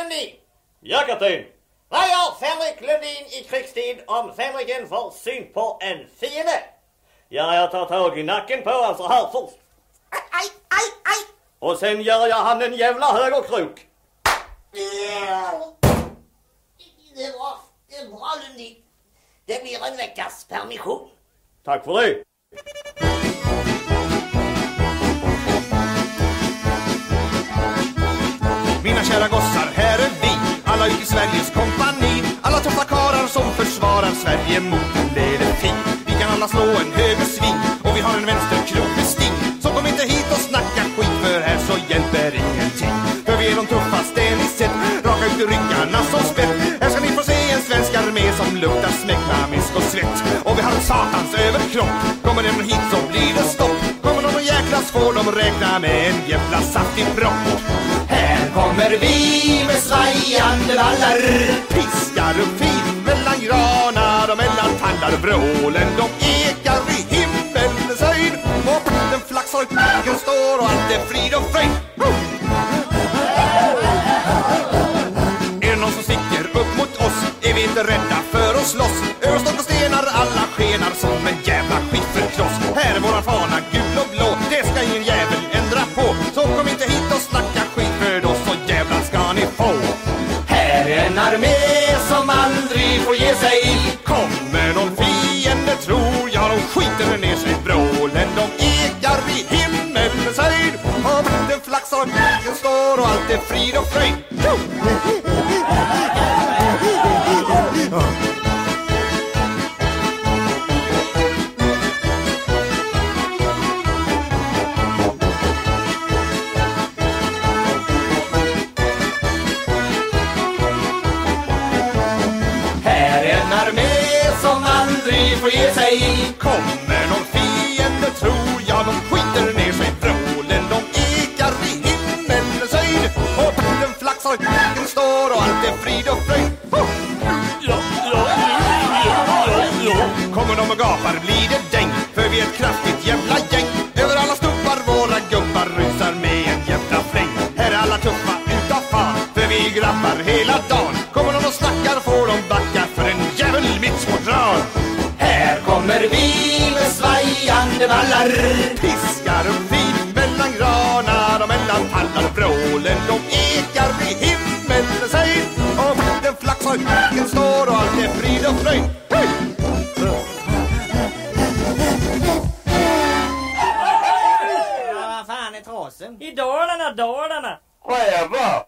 Lundin. Ja, kapten. Vad gör Fänrik Lundin i krigstid om Fänriken får syn på en fiende? Ja, jag tar tag i nacken på honom så här först. Aj, aj, aj, aj! Och sen gör jag han en jävla högerkrok. Ja. Det bra. Det är bra Lundin. Det blir en veckas permission. Tack för det. Mina kära gossar, varje Sverige mot det delfin Vi kan alla slå en högersving Och vi har en vänsterkrok med sting. Så kom inte hit och snacka skit För här så hjälper ingenting. För vi är de tuffaste ni sett Raka ut ryggarna som spett. Här ska ni få se en svensk armé Som luktar smäcknamisk och svett. Och vi har en satans överkropp. Kommer den hit så blir det stopp. Kommer de jäkla jäklas får de räkna med en jävla saftig propp här kommer vi med svajande vallar Piskar upp fint mellan granar och mellan tallar Vrålen. De ekar i himmelens höjd Och den flaxar och piken står och allt är frid och fröjd. Är det någon som sticker upp mot oss? Är vi inte rädda för att slåss? Över stock och stenar alla skenar som en jävla skifferkloss. Här är våran fana gul och blå. Det ska ingen jävel ändra på. Så kom inte hit och snacka skit för då så jävlar ska ni få. Och piken står och allt är frid och fröjd Här är en armé som aldrig får ge sig. Kommer vi jävla gäng. Över alla stubbar våra gubbar rusar med en jävla fläng Här är alla tuffa utav fan För vi är grabbar hela dagen. Kommer de och snackar får de backa För en jävel mitt små drar Här kommer vi med svajande vallar Piskar upp fin mellan granar. Och mellan tallar Vrålen de ekar i himmelen, säg Och den flaxar står och allt är frid och fröjd. ledsen. I Dalarna, Dalarna! Vad är det?